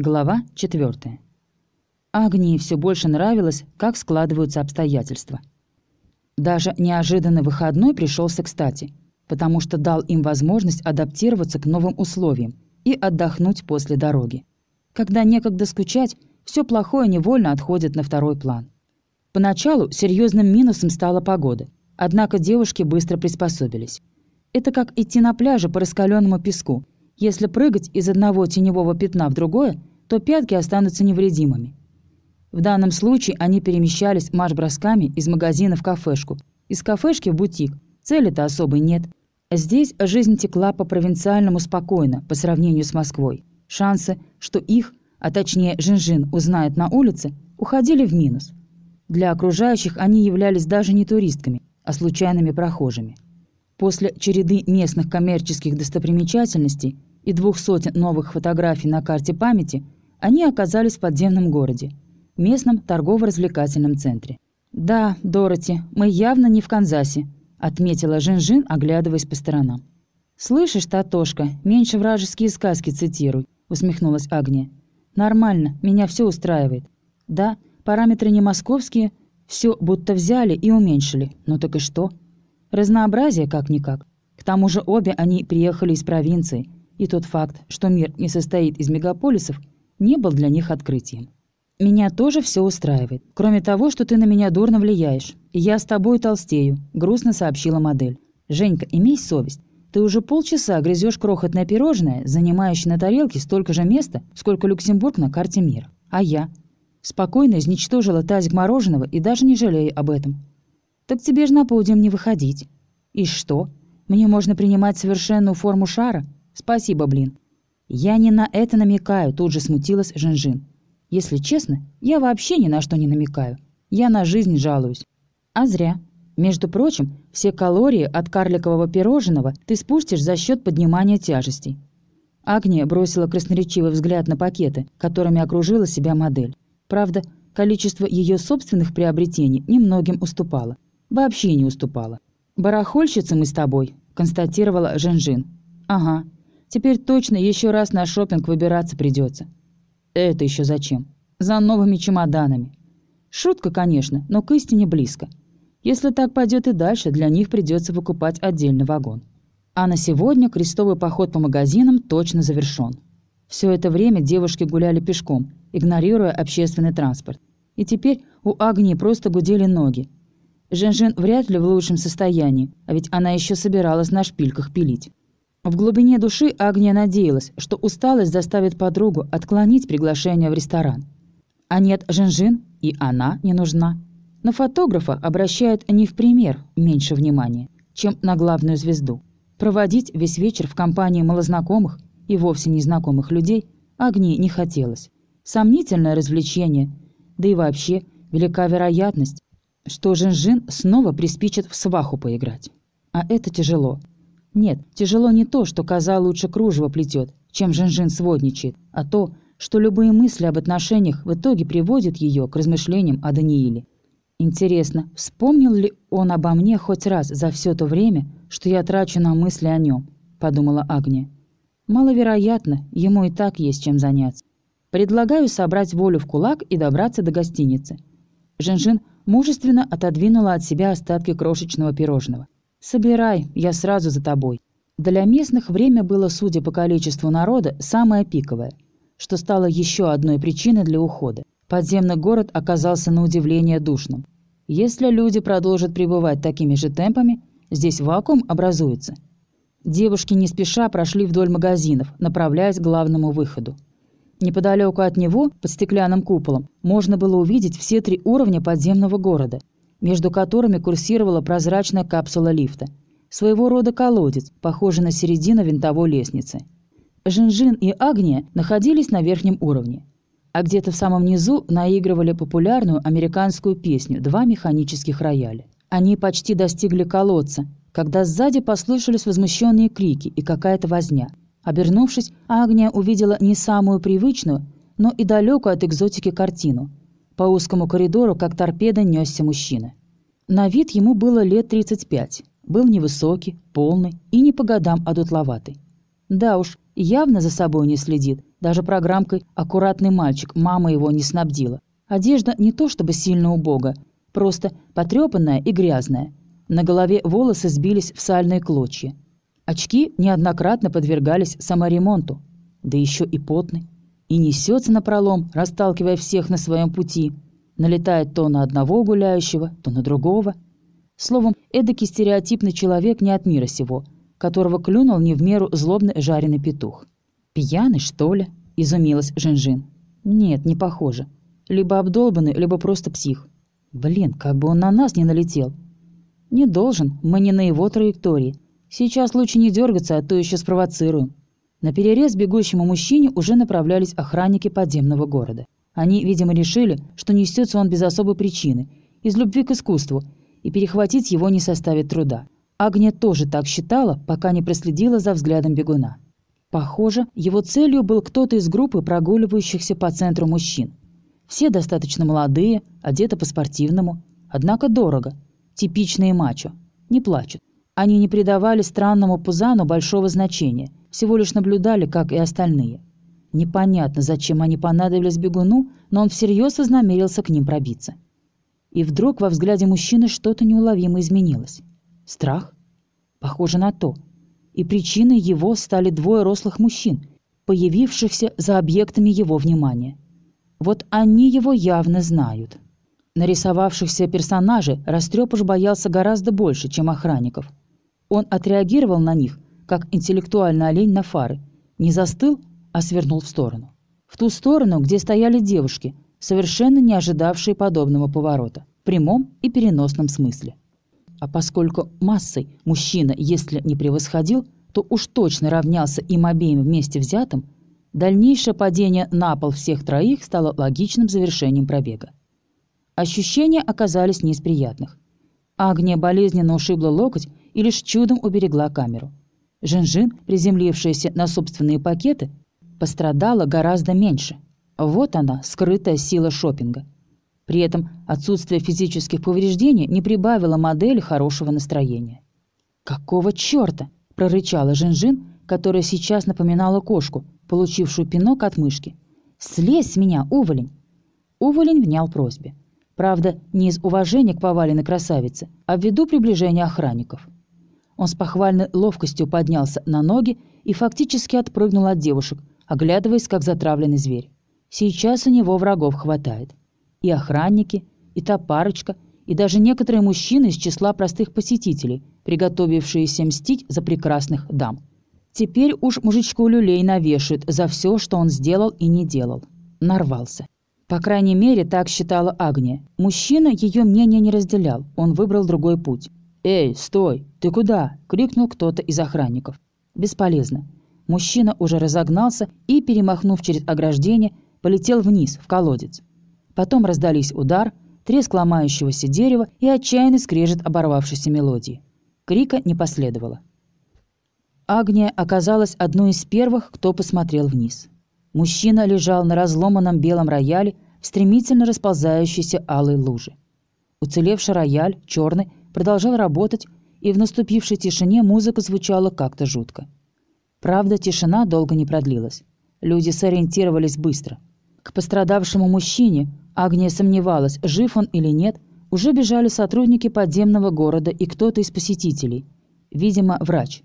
Глава 4. Агнии все больше нравилось, как складываются обстоятельства. Даже неожиданный выходной пришелся кстати, потому что дал им возможность адаптироваться к новым условиям и отдохнуть после дороги. Когда некогда скучать, все плохое невольно отходит на второй план. Поначалу серьезным минусом стала погода, однако девушки быстро приспособились. Это как идти на пляже по раскаленному песку. Если прыгать из одного теневого пятна в другое, то пятки останутся невредимыми. В данном случае они перемещались марш-бросками из магазина в кафешку, из кафешки в бутик. Цели-то особой нет. Здесь жизнь текла по-провинциальному спокойно по сравнению с Москвой. Шансы, что их, а точнее Жинжин, узнает на улице, уходили в минус. Для окружающих они являлись даже не туристками, а случайными прохожими. После череды местных коммерческих достопримечательностей и двух сотен новых фотографий на карте памяти они оказались в подземном городе, местном торгово-развлекательном центре. «Да, Дороти, мы явно не в Канзасе», — отметила Жин-Жин, оглядываясь по сторонам. «Слышишь, Татошка, меньше вражеские сказки цитируй», — усмехнулась Агния. «Нормально, меня все устраивает. Да, параметры не московские, все будто взяли и уменьшили. Ну так и что?» Разнообразие как-никак. К тому же обе они приехали из провинции, и тот факт, что мир не состоит из мегаполисов, не был для них открытием. «Меня тоже все устраивает, кроме того, что ты на меня дурно влияешь. Я с тобой толстею», — грустно сообщила модель. «Женька, имей совесть. Ты уже полчаса грызешь крохотное пирожное, занимающее на тарелке столько же места, сколько Люксембург на карте мира. А я?» Спокойно изничтожила тазик мороженого и даже не жалею об этом. «Так тебе же на подиум не выходить». «И что? Мне можно принимать совершенную форму шара? Спасибо, блин». «Я не на это намекаю», — тут же смутилась Жинжин. «Если честно, я вообще ни на что не намекаю. Я на жизнь жалуюсь». «А зря. Между прочим, все калории от карликового пирожного ты спустишь за счет поднимания тяжестей». Агния бросила красноречивый взгляд на пакеты, которыми окружила себя модель. Правда, количество ее собственных приобретений немногим уступало. Вообще не уступала. «Барахольщица мы с тобой», — констатировала Женжин. «Ага. Теперь точно еще раз на шопинг выбираться придется. «Это еще зачем?» «За новыми чемоданами». Шутка, конечно, но к истине близко. Если так пойдет и дальше, для них придется выкупать отдельный вагон. А на сегодня крестовый поход по магазинам точно завершен. Все это время девушки гуляли пешком, игнорируя общественный транспорт. И теперь у Агнии просто гудели ноги, Жен-Жен вряд ли в лучшем состоянии, а ведь она еще собиралась на шпильках пилить. В глубине души Агния надеялась, что усталость заставит подругу отклонить приглашение в ресторан. А нет, Жен-Жин и она не нужна. На фотографа обращают не в пример меньше внимания, чем на главную звезду. Проводить весь вечер в компании малознакомых и вовсе незнакомых людей Агнии не хотелось. Сомнительное развлечение, да и вообще велика вероятность, что Жин-Жин снова приспичит в сваху поиграть. А это тяжело. Нет, тяжело не то, что коза лучше кружево плетет, чем Жин-Жин сводничает, а то, что любые мысли об отношениях в итоге приводят ее к размышлениям о Данииле. Интересно, вспомнил ли он обо мне хоть раз за все то время, что я трачу на мысли о нем, подумала Агния. Маловероятно, ему и так есть чем заняться. Предлагаю собрать волю в кулак и добраться до гостиницы. Жин-Жин мужественно отодвинула от себя остатки крошечного пирожного. «Собирай, я сразу за тобой». Для местных время было, судя по количеству народа, самое пиковое, что стало еще одной причиной для ухода. Подземный город оказался на удивление душным. Если люди продолжат пребывать такими же темпами, здесь вакуум образуется. Девушки не спеша прошли вдоль магазинов, направляясь к главному выходу. Неподалеку от него, под стеклянным куполом, можно было увидеть все три уровня подземного города, между которыми курсировала прозрачная капсула лифта. Своего рода колодец, похожий на середину винтовой лестницы. Жинжин и Агния находились на верхнем уровне, а где-то в самом низу наигрывали популярную американскую песню «Два механических рояля». Они почти достигли колодца, когда сзади послышались возмущенные крики и какая-то возня – Обернувшись, Агния увидела не самую привычную, но и далекую от экзотики картину. По узкому коридору, как торпеда, несся мужчина. На вид ему было лет 35. Был невысокий, полный и не по годам, а дутловатый. Да уж, явно за собой не следит, Даже программкой «Аккуратный мальчик» мама его не снабдила. Одежда не то чтобы сильно убога, просто потрепанная и грязная. На голове волосы сбились в сальные клочья. Очки неоднократно подвергались саморемонту, да еще и потный. И несется напролом, расталкивая всех на своем пути. Налетает то на одного гуляющего, то на другого. Словом, эдакий стереотипный человек не от мира сего, которого клюнул не в меру злобный жареный петух. «Пьяный, что ли?» – изумилась Жинжин. «Нет, не похоже. Либо обдолбанный, либо просто псих. Блин, как бы он на нас не налетел. Не должен, мы не на его траектории. Сейчас лучше не дергаться, а то еще спровоцируем. На перерез бегущему мужчине уже направлялись охранники подземного города. Они, видимо, решили, что несется он без особой причины, из любви к искусству, и перехватить его не составит труда. Агния тоже так считала, пока не проследила за взглядом бегуна. Похоже, его целью был кто-то из группы прогуливающихся по центру мужчин. Все достаточно молодые, одеты по-спортивному, однако дорого. Типичные мачо. Не плачут. Они не придавали странному Пузану большого значения, всего лишь наблюдали, как и остальные. Непонятно, зачем они понадобились бегуну, но он всерьез вознамерился к ним пробиться. И вдруг во взгляде мужчины что-то неуловимо изменилось. Страх? Похоже на то. И причиной его стали двое рослых мужчин, появившихся за объектами его внимания. Вот они его явно знают. Нарисовавшихся персонажей Растрепыш боялся гораздо больше, чем охранников. Он отреагировал на них, как интеллектуальный олень на фары. Не застыл, а свернул в сторону. В ту сторону, где стояли девушки, совершенно не ожидавшие подобного поворота, в прямом и переносном смысле. А поскольку массой мужчина, если не превосходил, то уж точно равнялся им обеим вместе взятым, Дальнейшее падение на пол всех троих стало логичным завершением пробега. Ощущения оказались не из приятных. Агния болезненно ушибла локоть и лишь чудом уберегла камеру. Жинжин, приземлившаяся на собственные пакеты, пострадала гораздо меньше. Вот она, скрытая сила шопинга. При этом отсутствие физических повреждений не прибавило модели хорошего настроения. «Какого черта?» – прорычала Жинжин, которая сейчас напоминала кошку – получившую пинок от мышки. «Слезь с меня, уволень!» Уволень внял просьбе. Правда, не из уважения к поваленной красавице, а ввиду приближения охранников. Он с похвальной ловкостью поднялся на ноги и фактически отпрыгнул от девушек, оглядываясь, как затравленный зверь. Сейчас у него врагов хватает. И охранники, и та парочка, и даже некоторые мужчины из числа простых посетителей, приготовившиеся мстить за прекрасных дам. Теперь уж мужичку люлей навешают за все, что он сделал и не делал. Нарвался. По крайней мере, так считала Агния. Мужчина ее мнение не разделял, он выбрал другой путь. «Эй, стой! Ты куда?» – крикнул кто-то из охранников. Бесполезно. Мужчина уже разогнался и, перемахнув через ограждение, полетел вниз, в колодец. Потом раздались удар, треск ломающегося дерева и отчаянный скрежет оборвавшейся мелодии. Крика не последовало. Агния оказалась одной из первых, кто посмотрел вниз. Мужчина лежал на разломанном белом рояле в стремительно расползающейся алой луже. Уцелевший рояль, черный, продолжал работать, и в наступившей тишине музыка звучала как-то жутко. Правда, тишина долго не продлилась. Люди сориентировались быстро. К пострадавшему мужчине, Агния сомневалась, жив он или нет, уже бежали сотрудники подземного города и кто-то из посетителей. Видимо, врач.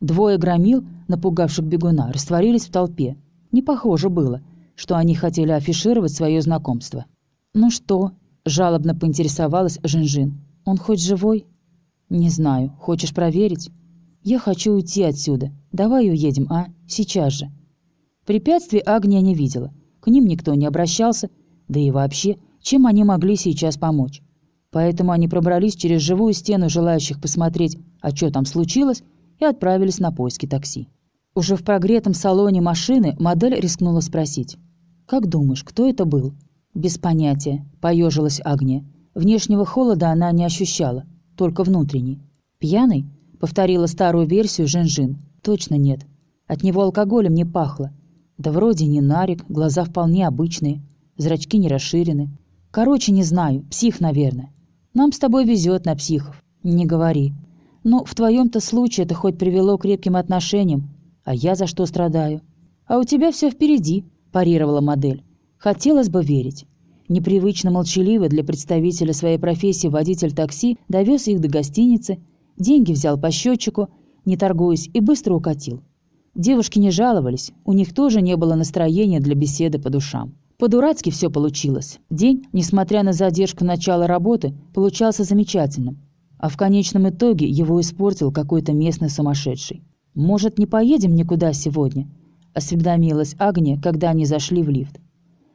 Двое громил, напугавших бегуна, растворились в толпе. Не похоже было, что они хотели афишировать свое знакомство. «Ну что?» – жалобно поинтересовалась Жинжин. «Он хоть живой?» «Не знаю. Хочешь проверить?» «Я хочу уйти отсюда. Давай уедем, а? Сейчас же». Препятствий Агния не видела. К ним никто не обращался. Да и вообще, чем они могли сейчас помочь? Поэтому они пробрались через живую стену желающих посмотреть, а что там случилось, и отправились на поиски такси. Уже в прогретом салоне машины модель рискнула спросить. «Как думаешь, кто это был?» «Без понятия», — поежилась Агния. Внешнего холода она не ощущала, только внутренний. «Пьяный?» — повторила старую версию Жинжин. «Точно нет. От него алкоголем не пахло. Да вроде не нарик, глаза вполне обычные, зрачки не расширены. Короче, не знаю, псих, наверное. Нам с тобой везет на психов. Не говори. Ну, в твоем-то случае это хоть привело к крепким отношениям. А я за что страдаю? «А у тебя все впереди», – парировала модель. «Хотелось бы верить». Непривычно молчаливый для представителя своей профессии водитель такси довез их до гостиницы, деньги взял по счетчику, не торгуясь, и быстро укатил. Девушки не жаловались, у них тоже не было настроения для беседы по душам. По-дурацки все получилось. День, несмотря на задержку начала работы, получался замечательным. А в конечном итоге его испортил какой-то местный сумасшедший. «Может, не поедем никуда сегодня?» – осведомилась Агния, когда они зашли в лифт.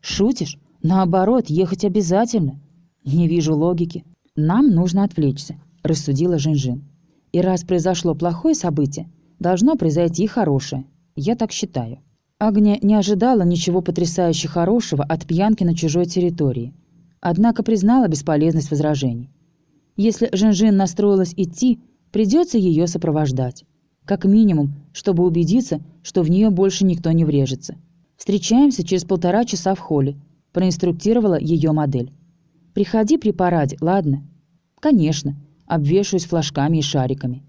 «Шутишь? Наоборот, ехать обязательно». «Не вижу логики. Нам нужно отвлечься», – рассудила Жинжин. «И раз произошло плохое событие, должно произойти хорошее. Я так считаю». Агния не ожидала ничего потрясающе хорошего от пьянки на чужой территории. Однако признала бесполезность возражений. Если Жинжин настроилась идти, придется ее сопровождать. Как минимум, чтобы убедиться, что в нее больше никто не врежется. «Встречаемся через полтора часа в холле», – проинструктировала ее модель. «Приходи при параде, ладно?» «Конечно», – обвешаюсь флажками и шариками.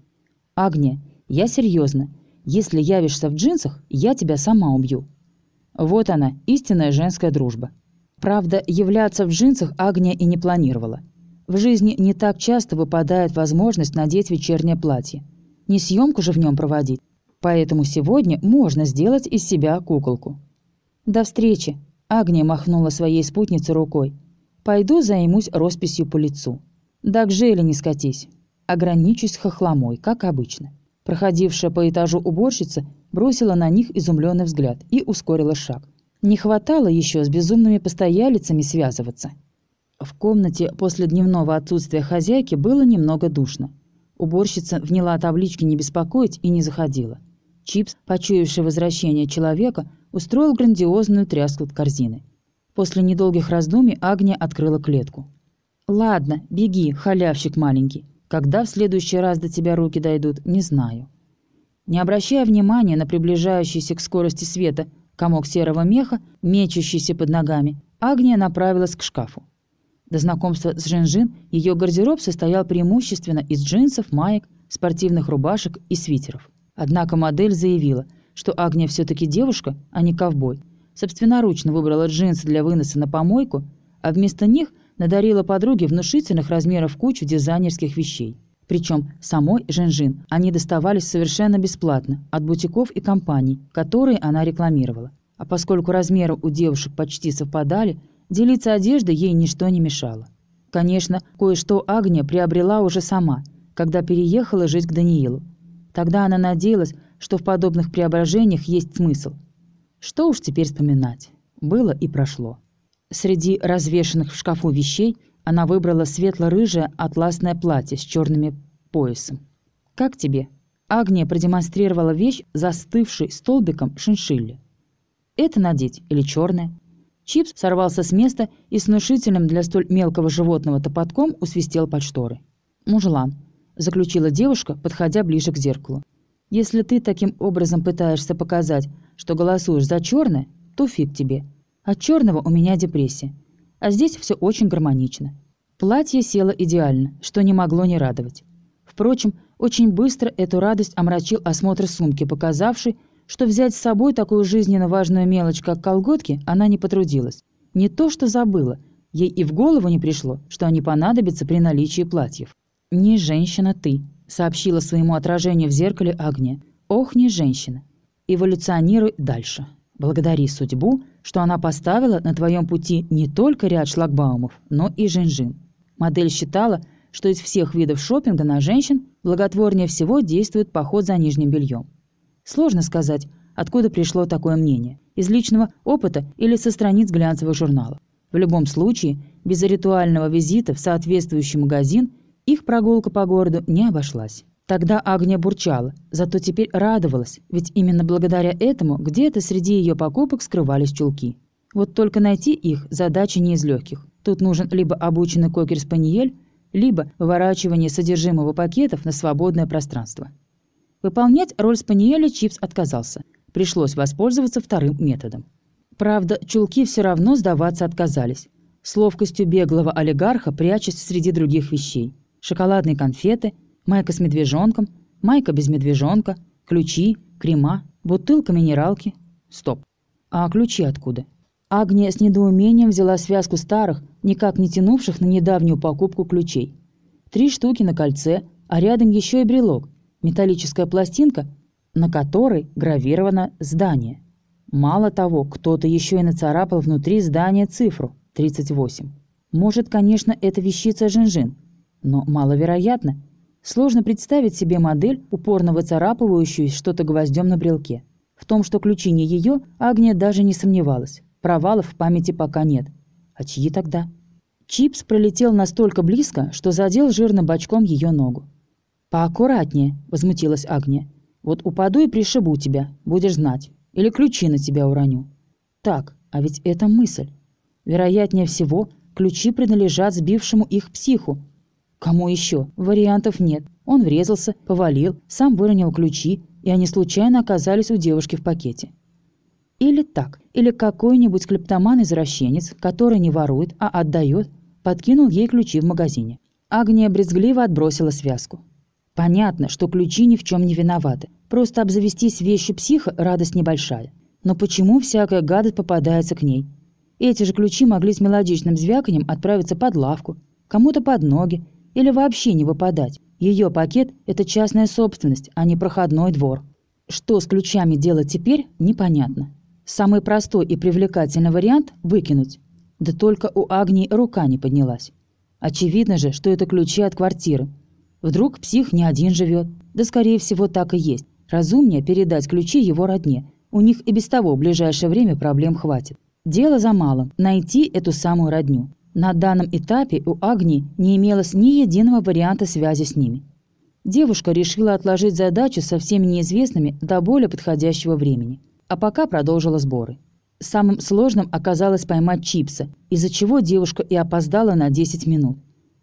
«Агния, я серьезно. Если явишься в джинсах, я тебя сама убью». Вот она, истинная женская дружба. Правда, являться в джинсах Агния и не планировала. В жизни не так часто выпадает возможность надеть вечернее платье – не съемку же в нем проводить. Поэтому сегодня можно сделать из себя куколку. «До встречи!» – Агния махнула своей спутнице рукой. «Пойду займусь росписью по лицу. Да к Желе не скатись. Ограничусь хохломой, как обычно». Проходившая по этажу уборщица бросила на них изумленный взгляд и ускорила шаг. Не хватало еще с безумными постоялицами связываться. В комнате после дневного отсутствия хозяйки было немного душно. Уборщица вняла таблички «Не беспокоить» и не заходила. Чипс, почуявший возвращение человека, устроил грандиозную тряску от корзины. После недолгих раздумий Агния открыла клетку. «Ладно, беги, халявщик маленький. Когда в следующий раз до тебя руки дойдут, не знаю». Не обращая внимания на приближающийся к скорости света комок серого меха, мечущийся под ногами, Агния направилась к шкафу. До знакомства с Жинжин ее гардероб состоял преимущественно из джинсов, маек, спортивных рубашек и свитеров. Однако модель заявила, что Агния все-таки девушка, а не ковбой. Собственноручно выбрала джинсы для выноса на помойку, а вместо них надарила подруге внушительных размеров кучу дизайнерских вещей. Причем самой Жинжин они доставались совершенно бесплатно от бутиков и компаний, которые она рекламировала. А поскольку размеры у девушек почти совпадали, Делиться одеждой ей ничто не мешало. Конечно, кое-что Агния приобрела уже сама, когда переехала жить к Даниилу. Тогда она надеялась, что в подобных преображениях есть смысл. Что уж теперь вспоминать. Было и прошло. Среди развешанных в шкафу вещей она выбрала светло-рыжее атласное платье с черными поясом. «Как тебе?» Агния продемонстрировала вещь, застывшей столбиком шиншилли. «Это надеть или черное?» Чипс сорвался с места и с внушительным для столь мелкого животного топотком усвистел под шторы. «Мужлан», – заключила девушка, подходя ближе к зеркалу. «Если ты таким образом пытаешься показать, что голосуешь за черное, то фиг тебе. От черного у меня депрессия. А здесь все очень гармонично. Платье село идеально, что не могло не радовать. Впрочем, очень быстро эту радость омрачил осмотр сумки, показавший, что взять с собой такую жизненно важную мелочь, как колготки, она не потрудилась. Не то что забыла, ей и в голову не пришло, что они понадобятся при наличии платьев. «Не женщина ты», — сообщила своему отражению в зеркале Агния. «Ох, не женщина. Эволюционируй дальше. Благодари судьбу, что она поставила на твоем пути не только ряд шлагбаумов, но и женжин». Модель считала, что из всех видов шопинга на женщин благотворнее всего действует поход за нижним бельем. Сложно сказать, откуда пришло такое мнение. Из личного опыта или со страниц глянцевых журналов. В любом случае, без ритуального визита в соответствующий магазин прогулка по городу не обошлась. Тогда Агния бурчала, зато теперь радовалась, ведь именно благодаря этому где-то среди ее покупок скрывались чулки. Вот только найти их задача не из легких. Тут нужен либо обученный кокер-спаниель, либо выворачивание содержимого пакетов на свободное пространство. Выполнять роль спаниеля Чипс отказался. Пришлось воспользоваться вторым методом. Правда, чулки все равно сдаваться отказались. С ловкостью беглого олигарха прячась среди других вещей. Шоколадные конфеты, майка с медвежонком, майка без медвежонка, ключи, крема, бутылка минералки. Стоп. А ключи откуда? Агния с недоумением взяла связку старых, никак не тянувших на недавнюю покупку ключей. Три штуки на кольце, а рядом еще и брелок, металлическая пластинка, на которой гравировано здание. Мало того, кто-то еще и нацарапал внутри здания цифру 38. Может, конечно, это вещица Жинжин, но маловероятно. Сложно представить себе модель, упорно выцарапывающую что-то гвоздем на брелке. В том, что ключи не ее, Агния даже не сомневалась. Провалов в памяти пока нет. А чьи тогда? Чипс пролетел настолько близко, что задел жирным бочком ее ногу. «Поаккуратнее», — возмутилась Агния. «Вот упаду и пришибу тебя, будешь знать. Или ключи на тебя уроню». «Так, а ведь это мысль. Вероятнее всего, ключи принадлежат сбившему их психу. Кому еще? Вариантов нет. Он врезался, повалил, сам выронил ключи, и они случайно оказались у девушки в пакете. Или так, или какой-нибудь клептоман-извращенец, который не ворует, а отдает, подкинул ей ключи в магазине. Агния брезгливо отбросила связку. Понятно, что ключи ни в чем не виноваты. Просто обзавестись вещью психа – радость небольшая. Но почему всякая гадость попадается к ней? Эти же ключи могли с мелодичным звяканием отправиться под лавку, кому-то под ноги или вообще не выпадать. Ее пакет – это частная собственность, а не проходной двор. Что с ключами делать теперь, непонятно. Самый простой и привлекательный вариант – выкинуть. Да только у Агнии рука не поднялась. Очевидно же, что это ключи от квартиры. Вдруг псих не один живет. Да, скорее всего, так и есть. Разумнее передать ключи его родне. У них и без того в ближайшее время проблем хватит. Дело за малым – найти эту самую родню. На данном этапе у Агнии не имелось ни единого варианта связи с ними. Девушка решила отложить задачу со всеми неизвестными до более подходящего времени а пока продолжила сборы. Самым сложным оказалось поймать чипса, из-за чего девушка и опоздала на 10 минут.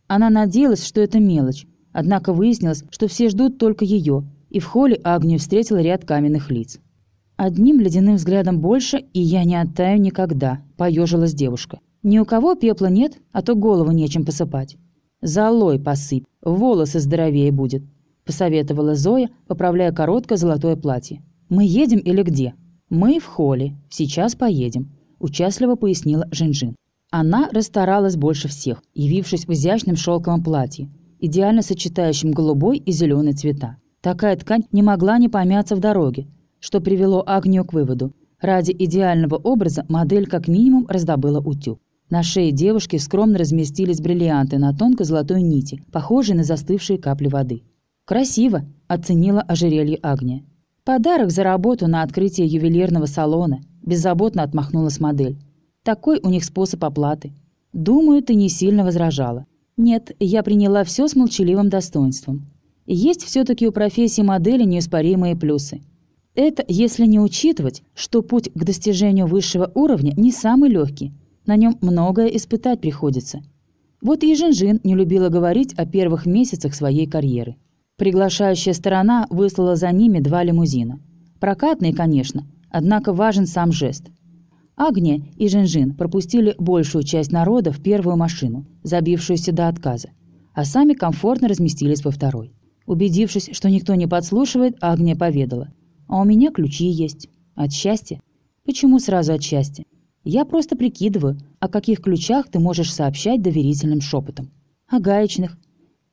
Она надеялась, что это мелочь, однако выяснилось, что все ждут только ее, и в холле Агнию встретил ряд каменных лиц. «Одним ледяным взглядом больше, и я не оттаю никогда», – поежилась девушка. «Ни у кого пепла нет, а то голову нечем посыпать». «Золой посыпь, волосы здоровее будет», – посоветовала Зоя, поправляя короткое золотое платье. «Мы едем или где?» «Мы в холле. Сейчас поедем», – участливо пояснила Жинжин. Она расстаралась больше всех, явившись в изящном шелковом платье, идеально сочетающем голубой и зеленый цвета. Такая ткань не могла не помяться в дороге, что привело Агнию к выводу. Ради идеального образа модель как минимум раздобыла утюг. На шее девушки скромно разместились бриллианты на тонкой золотой нити, похожие на застывшие капли воды. «Красиво!» – оценила ожерелье Агния. «Подарок за работу на открытие ювелирного салона», – беззаботно отмахнулась модель. «Такой у них способ оплаты. Думаю, ты не сильно возражала». «Нет, я приняла все с молчаливым достоинством. Есть все-таки у профессии модели неоспоримые плюсы. Это если не учитывать, что путь к достижению высшего уровня не самый легкий. На нем многое испытать приходится. Вот и Жинжин не любила говорить о первых месяцах своей карьеры. Приглашающая сторона выслала за ними два лимузина. Прокатные, конечно, однако важен сам жест. Агния и Жинжин пропустили большую часть народа в первую машину, забившуюся до отказа, а сами комфортно разместились во второй. Убедившись, что никто не подслушивает, Агния поведала. «А у меня ключи есть. От счастья?» «Почему сразу от счастья?» «Я просто прикидываю, о каких ключах ты можешь сообщать доверительным шепотом. О гаечных,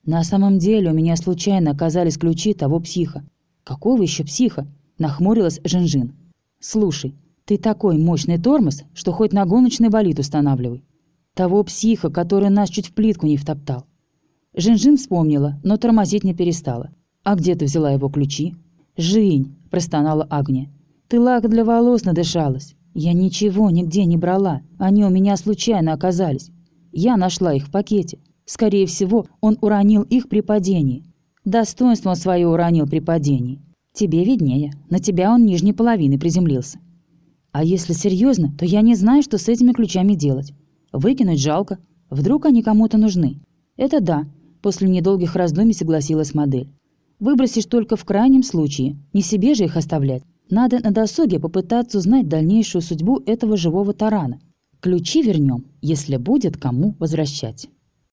на самом деле у меня случайно оказались ключи того психа. Какого еще психа? Нахмурилась Жинжин. Слушай, ты такой мощный тормоз, что хоть на гоночный болид устанавливай. Того психа, который нас чуть в плитку не втоптал. Жинжин вспомнила, но тормозить не перестала. «А где ты взяла его ключи?» «Жень», – простонала Агния. «Ты лак для волос надышалась. Я ничего нигде не брала. Они у меня случайно оказались. Я нашла их в пакете. Скорее всего, он уронил их при падении. Достоинство свое уронил при падении. Тебе виднее. На тебя он нижней половины приземлился. А если серьезно, то я не знаю, что с этими ключами делать. Выкинуть жалко. Вдруг они кому-то нужны. Это да. После недолгих раздумий согласилась модель. Выбросишь только в крайнем случае. Не себе же их оставлять. Надо на досуге попытаться узнать дальнейшую судьбу этого живого тарана. Ключи вернем, если будет кому возвращать.